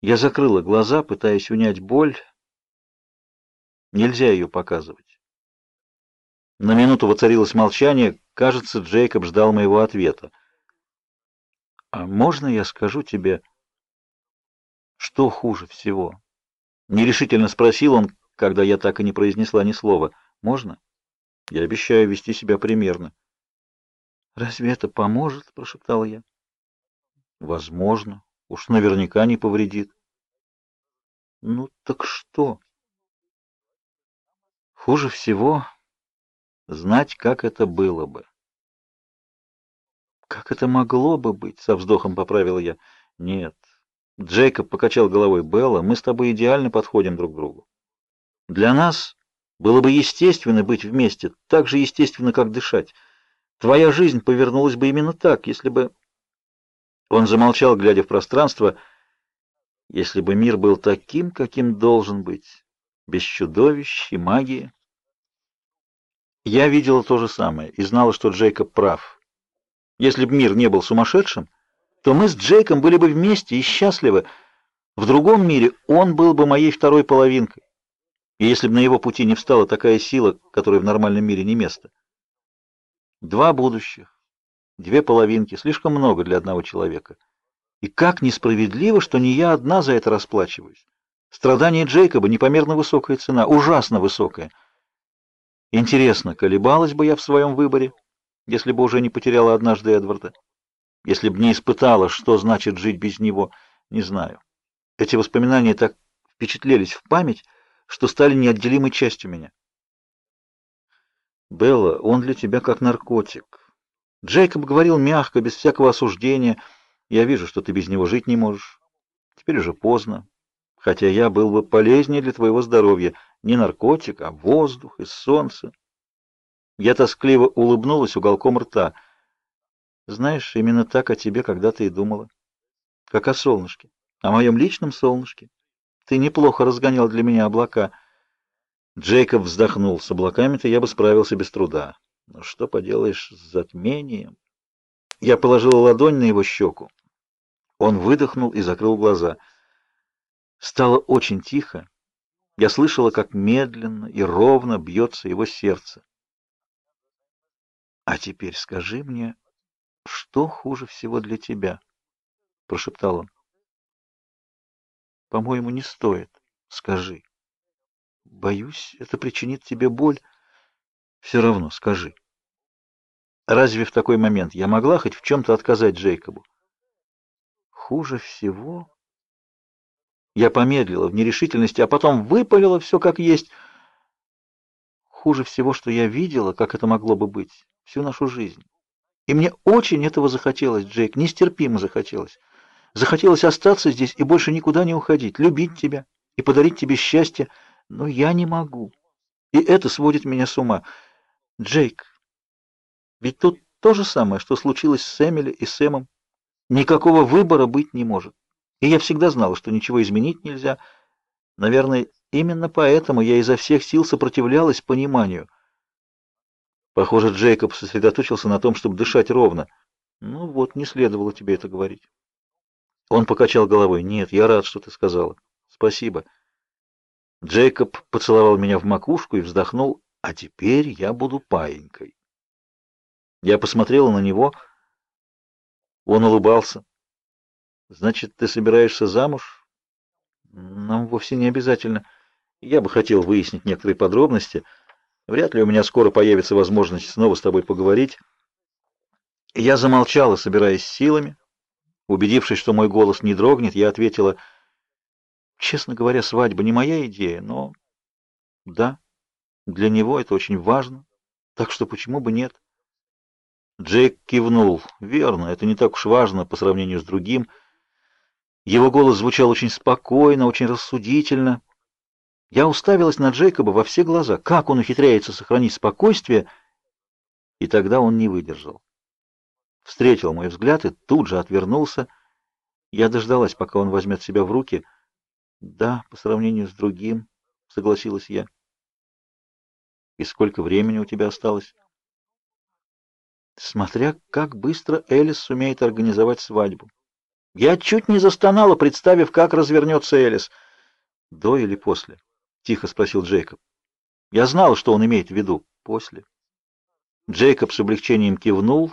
Я закрыла глаза, пытаясь унять боль. Нельзя ее показывать. На минуту воцарилось молчание. Кажется, Джейкоб ждал моего ответа. «А можно я скажу тебе, что хуже всего?» Нерешительно спросил он, когда я так и не произнесла ни слова. «Можно? Я обещаю вести себя примерно». «Разве это поможет?» — прошептала я. «Возможно. Уж наверняка не повредит». «Ну так что?» «Хуже всего знать, как это было бы». «Как это могло бы быть?» — со вздохом поправила я. «Нет». Джейкоб покачал головой. «Белла, мы с тобой идеально подходим друг к другу. Для нас было бы естественно быть вместе, так же естественно, как дышать». Твоя жизнь повернулась бы именно так, если бы...» Он замолчал, глядя в пространство. «Если бы мир был таким, каким должен быть, без чудовищ и магии...» Я видела то же самое и знала, что Джейкоб прав. Если бы мир не был сумасшедшим, то мы с Джейком были бы вместе и счастливы. В другом мире он был бы моей второй половинкой. И если бы на его пути не встала такая сила, которой в нормальном мире не место. Два будущих, две половинки, слишком много для одного человека. И как несправедливо, что не я одна за это расплачиваюсь. Страдания Джейкоба непомерно высокая цена, ужасно высокая. Интересно, колебалась бы я в своем выборе, если бы уже не потеряла однажды Эдварда? Если бы не испытала, что значит жить без него, не знаю. Эти воспоминания так впечатлелись в память, что стали неотделимой частью меня. Белла, он для тебя как наркотик. Джейкоб говорил мягко, без всякого осуждения. Я вижу, что ты без него жить не можешь. Теперь уже поздно. Хотя я был бы полезнее для твоего здоровья. Не наркотик, а воздух и солнце. Я тоскливо улыбнулась уголком рта. Знаешь, именно так о тебе когда-то и думала. Как о солнышке. О моем личном солнышке. Ты неплохо разгонял для меня облака. Джейкоб вздохнул. С облаками-то я бы справился без труда. Но что поделаешь с затмением? Я положил ладонь на его щеку. Он выдохнул и закрыл глаза. Стало очень тихо. Я слышала, как медленно и ровно бьется его сердце. «А теперь скажи мне, что хуже всего для тебя?» — прошептал он. «По-моему, не стоит. Скажи». Боюсь, это причинит тебе боль. Все равно, скажи. Разве в такой момент я могла хоть в чем-то отказать Джейкобу? Хуже всего... Я помедлила в нерешительности, а потом выпалила все как есть. Хуже всего, что я видела, как это могло бы быть всю нашу жизнь. И мне очень этого захотелось, Джейк, нестерпимо захотелось. Захотелось остаться здесь и больше никуда не уходить, любить тебя и подарить тебе счастье, но я не могу. И это сводит меня с ума. Джейк, ведь тут то же самое, что случилось с Эмили и Сэмом. Никакого выбора быть не может. И я всегда знала, что ничего изменить нельзя. Наверное, именно поэтому я изо всех сил сопротивлялась пониманию. Похоже, Джейкоб сосредоточился на том, чтобы дышать ровно. Ну вот, не следовало тебе это говорить. Он покачал головой. Нет, я рад, что ты сказала. Спасибо. Джейкоб поцеловал меня в макушку и вздохнул, а теперь я буду паинькой. Я посмотрела на него. Он улыбался. Значит, ты собираешься замуж? Нам вовсе не обязательно. Я бы хотел выяснить некоторые подробности. Вряд ли у меня скоро появится возможность снова с тобой поговорить. Я замолчала, собираясь силами. Убедившись, что мой голос не дрогнет, я ответила — Честно говоря, свадьба не моя идея, но да, для него это очень важно, так что почему бы нет? Джейк кивнул. Верно, это не так уж важно по сравнению с другим. Его голос звучал очень спокойно, очень рассудительно. Я уставилась на Джейкоба во все глаза. Как он ухитряется сохранить спокойствие? И тогда он не выдержал. Встретил мой взгляд и тут же отвернулся. Я дождалась, пока он возьмет себя в руки — да, по сравнению с другим, согласилась я. И сколько времени у тебя осталось? Смотря как быстро Элис сумеет организовать свадьбу. Я чуть не застонала, представив, как развернется Элис. «До или после?» — тихо спросил Джейкоб. Я знал, что он имеет в виду. После. Джейкоб с облегчением кивнул,